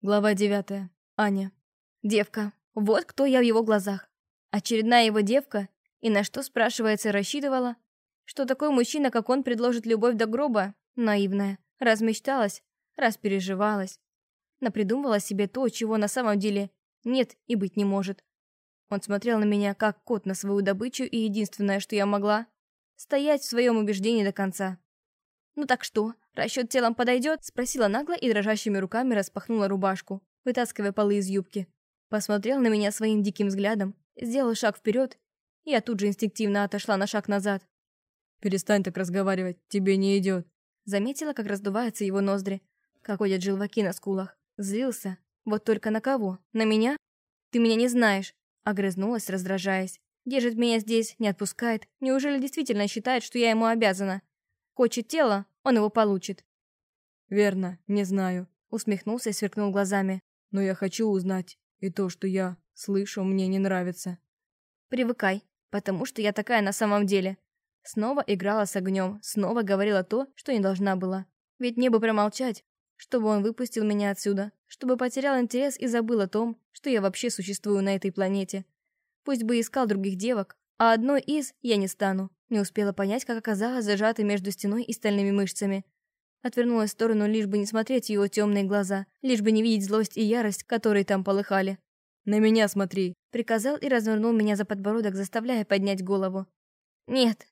Глава девятая. Аня. Девка. Вот кто я в его глазах. Очередная его девка. И на что, спрашивается, рассчитывала? Что такой мужчина, как он, предложит любовь до гроба? Наивная. Размечталась, распереживалась. Напридумывала себе то, чего на самом деле нет и быть не может. Он смотрел на меня, как кот на свою добычу, и единственное, что я могла, стоять в своем убеждении до конца. «Ну так что, расчет телом подойдет?» Спросила нагло и дрожащими руками распахнула рубашку, вытаскивая полы из юбки. Посмотрел на меня своим диким взглядом, сделал шаг вперед, и я тут же инстинктивно отошла на шаг назад. «Перестань так разговаривать, тебе не идет». Заметила, как раздуваются его ноздри, как ходят желваки на скулах. Злился. Вот только на кого? На меня? Ты меня не знаешь. Огрызнулась, раздражаясь. Держит меня здесь, не отпускает. Неужели действительно считает, что я ему обязана? Хочет тело, он его получит. «Верно, не знаю», — усмехнулся и сверкнул глазами. «Но я хочу узнать, и то, что я слышу, мне не нравится». «Привыкай, потому что я такая на самом деле». Снова играла с огнем, снова говорила то, что не должна была. Ведь мне бы промолчать, чтобы он выпустил меня отсюда, чтобы потерял интерес и забыл о том, что я вообще существую на этой планете. Пусть бы искал других девок, а одной из я не стану. Не успела понять, как оказалась зажатой между стеной и стальными мышцами. Отвернулась в сторону, лишь бы не смотреть его темные глаза, лишь бы не видеть злость и ярость, которые там полыхали. «На меня смотри!» Приказал и развернул меня за подбородок, заставляя поднять голову. «Нет!»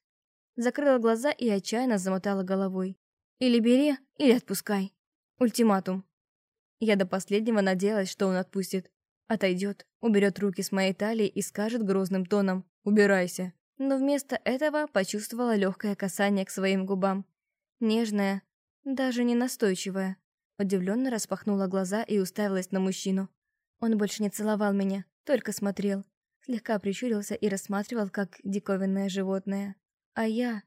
Закрыла глаза и отчаянно замотала головой. «Или бери, или отпускай. Ультиматум». Я до последнего надеялась, что он отпустит. Отойдет, уберет руки с моей талии и скажет грозным тоном «Убирайся» но вместо этого почувствовала легкое касание к своим губам. Нежное, даже не настойчивое. Удивленно распахнула глаза и уставилась на мужчину. Он больше не целовал меня, только смотрел. Слегка прищурился и рассматривал, как диковинное животное. А я...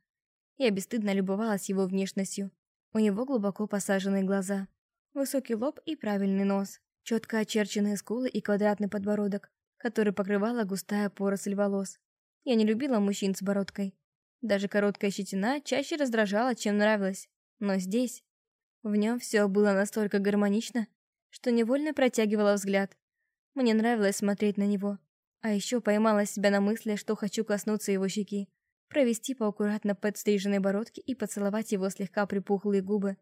Я бесстыдно любовалась его внешностью. У него глубоко посаженные глаза. Высокий лоб и правильный нос. Четко очерченные скулы и квадратный подбородок, который покрывала густая поросль волос. Я не любила мужчин с бородкой. Даже короткая щетина чаще раздражала, чем нравилась. Но здесь... В нем все было настолько гармонично, что невольно протягивала взгляд. Мне нравилось смотреть на него. А еще поймала себя на мысли, что хочу коснуться его щеки, провести по аккуратно подстриженной бородке и поцеловать его слегка припухлые губы.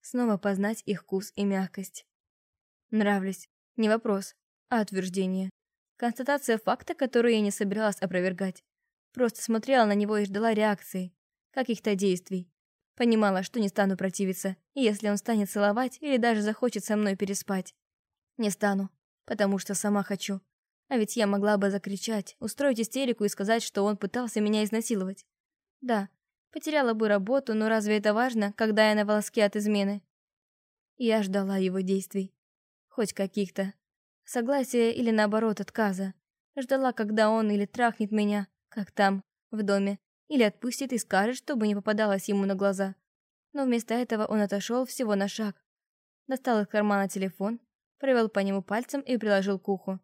Снова познать их вкус и мягкость. Нравлюсь. Не вопрос, а утверждение. Констатация факта, которую я не собиралась опровергать. Просто смотрела на него и ждала реакции, каких-то действий. Понимала, что не стану противиться, если он станет целовать или даже захочет со мной переспать. Не стану, потому что сама хочу. А ведь я могла бы закричать, устроить истерику и сказать, что он пытался меня изнасиловать. Да, потеряла бы работу, но разве это важно, когда я на волоске от измены? Я ждала его действий. Хоть каких-то. Согласия или наоборот отказа. Ждала, когда он или трахнет меня, как там, в доме, или отпустит и скажет, чтобы не попадалось ему на глаза. Но вместо этого он отошел всего на шаг. Достал из кармана телефон, провел по нему пальцем и приложил к уху.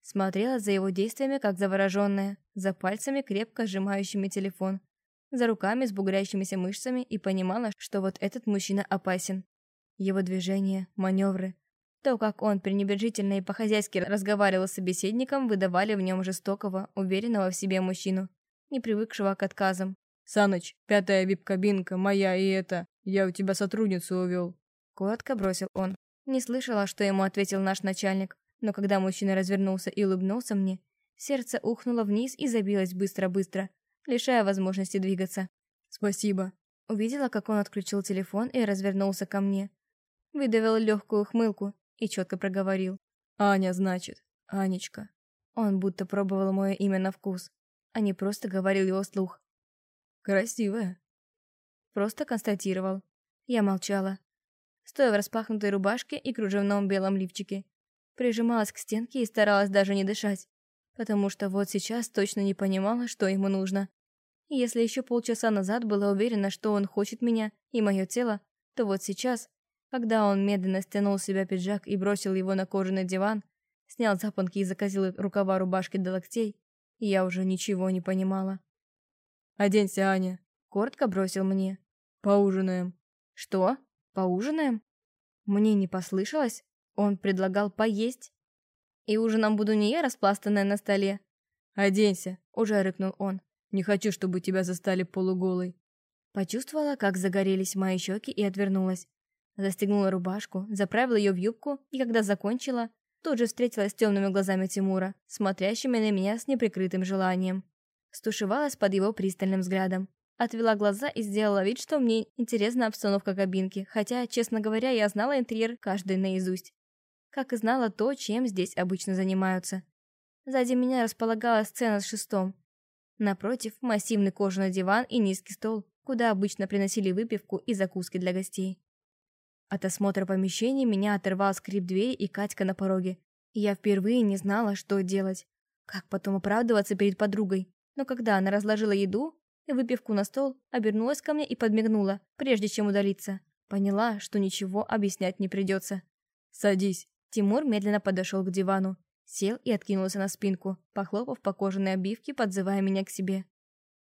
Смотрела за его действиями, как завороженная, за пальцами, крепко сжимающими телефон, за руками с бугрящимися мышцами и понимала, что вот этот мужчина опасен. Его движения, маневры, то, как он пренебрежительно и по-хозяйски разговаривал с собеседником, выдавали в нем жестокого, уверенного в себе мужчину, не привыкшего к отказам. «Саныч, пятая вип-кабинка, моя и это, я у тебя сотрудницу увел», — коротко бросил он. Не слышала, что ему ответил наш начальник, но когда мужчина развернулся и улыбнулся мне, сердце ухнуло вниз и забилось быстро-быстро, лишая возможности двигаться. «Спасибо». Увидела, как он отключил телефон и развернулся ко мне. Выдавил легкую ухмылку, и четко проговорил. «Аня, значит. Анечка». Он будто пробовал мое имя на вкус, а не просто говорил его слух. «Красивая». Просто констатировал. Я молчала. Стоя в распахнутой рубашке и кружевном белом лифчике. Прижималась к стенке и старалась даже не дышать, потому что вот сейчас точно не понимала, что ему нужно. Если еще полчаса назад была уверена, что он хочет меня и мое тело, то вот сейчас когда он медленно стянул с себя пиджак и бросил его на кожаный диван, снял запонки и заказил рукава рубашки до локтей, я уже ничего не понимала. «Оденься, Аня», — коротко бросил мне. «Поужинаем». «Что? Поужинаем?» Мне не послышалось? Он предлагал поесть. И ужином буду не я, распластанная на столе. «Оденься», — уже рыкнул он. «Не хочу, чтобы тебя застали полуголой». Почувствовала, как загорелись мои щеки и отвернулась. Застегнула рубашку, заправила ее в юбку, и когда закончила, тут же встретилась с темными глазами Тимура, смотрящими на меня с неприкрытым желанием. Стушевалась под его пристальным взглядом. Отвела глаза и сделала вид, что мне интересна обстановка кабинки, хотя, честно говоря, я знала интерьер каждый наизусть. Как и знала то, чем здесь обычно занимаются. Сзади меня располагалась сцена с шестом. Напротив, массивный кожаный диван и низкий стол, куда обычно приносили выпивку и закуски для гостей. От осмотра помещений меня оторвал скрип двери и Катька на пороге. я впервые не знала, что делать. Как потом оправдываться перед подругой. Но когда она разложила еду и выпивку на стол, обернулась ко мне и подмигнула, прежде чем удалиться. Поняла, что ничего объяснять не придется. «Садись». Тимур медленно подошел к дивану, сел и откинулся на спинку, похлопав по кожаной обивке, подзывая меня к себе.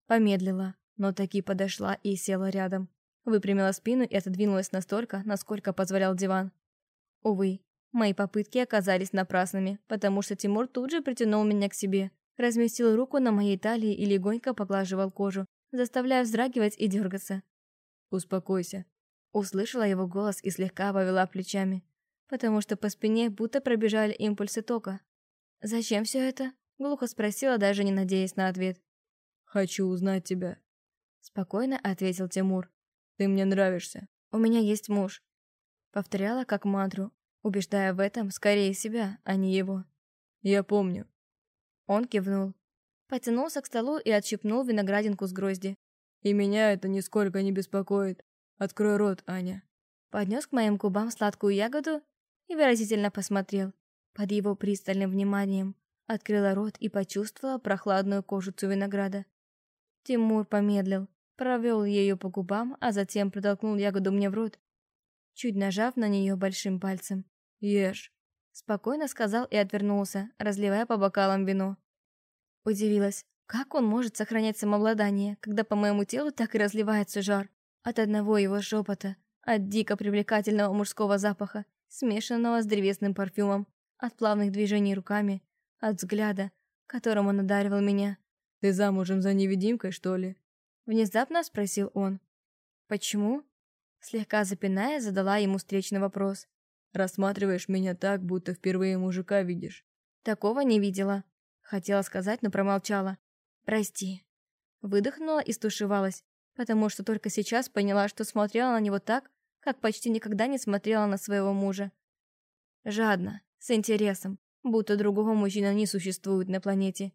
Помедлила, но таки подошла и села рядом. Выпрямила спину и отодвинулась настолько, насколько позволял диван. Увы, мои попытки оказались напрасными, потому что Тимур тут же притянул меня к себе, разместил руку на моей талии и легонько поглаживал кожу, заставляя вздрагивать и дергаться. «Успокойся», — услышала его голос и слегка повела плечами, потому что по спине будто пробежали импульсы тока. «Зачем все это?» — глухо спросила, даже не надеясь на ответ. «Хочу узнать тебя», — спокойно ответил Тимур. Ты мне нравишься. У меня есть муж. Повторяла как мантру, убеждая в этом скорее себя, а не его. Я помню. Он кивнул. Потянулся к столу и отщипнул виноградинку с грозди. И меня это нисколько не беспокоит. Открой рот, Аня. Поднес к моим губам сладкую ягоду и выразительно посмотрел. Под его пристальным вниманием открыла рот и почувствовала прохладную кожицу винограда. Тимур помедлил, провел ею по губам, а затем протолкнул ягоду мне в рот, чуть нажав на нее большим пальцем. «Ешь», — спокойно сказал и отвернулся, разливая по бокалам вино. Удивилась, как он может сохранять самообладание, когда по моему телу так и разливается жар от одного его шепота, от дико привлекательного мужского запаха, смешанного с древесным парфюмом, от плавных движений руками, от взгляда, которым он одаривал меня. «Ты замужем за невидимкой, что ли?» Внезапно спросил он. «Почему?» Слегка запиная, задала ему встречный вопрос. «Рассматриваешь меня так, будто впервые мужика видишь». «Такого не видела». Хотела сказать, но промолчала. «Прости». Выдохнула и стушевалась, потому что только сейчас поняла, что смотрела на него так, как почти никогда не смотрела на своего мужа. Жадно, с интересом, будто другого мужчины не существует на планете.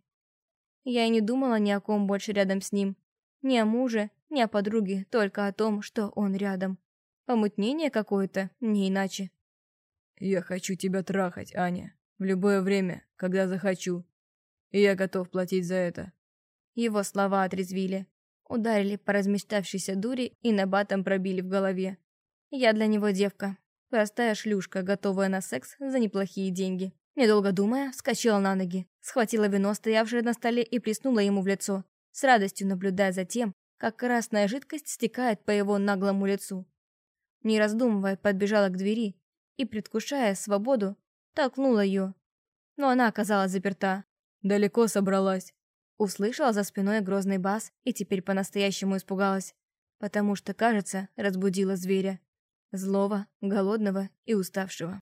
Я и не думала ни о ком больше рядом с ним, ни о муже, ни о подруге, только о том, что он рядом. Помутнение какое-то, не иначе. «Я хочу тебя трахать, Аня. В любое время, когда захочу. И я готов платить за это». Его слова отрезвили. Ударили по размечтавшейся дуре и набатом пробили в голове. Я для него девка. Простая шлюшка, готовая на секс за неплохие деньги. Недолго думая, вскочила на ноги, схватила вино, стоявшее на столе, и плеснула ему в лицо с радостью наблюдая за тем, как красная жидкость стекает по его наглому лицу. Не раздумывая, подбежала к двери и, предвкушая свободу, толкнула ее. Но она оказалась заперта. «Далеко собралась?» Услышала за спиной грозный бас и теперь по-настоящему испугалась, потому что, кажется, разбудила зверя. Злого, голодного и уставшего.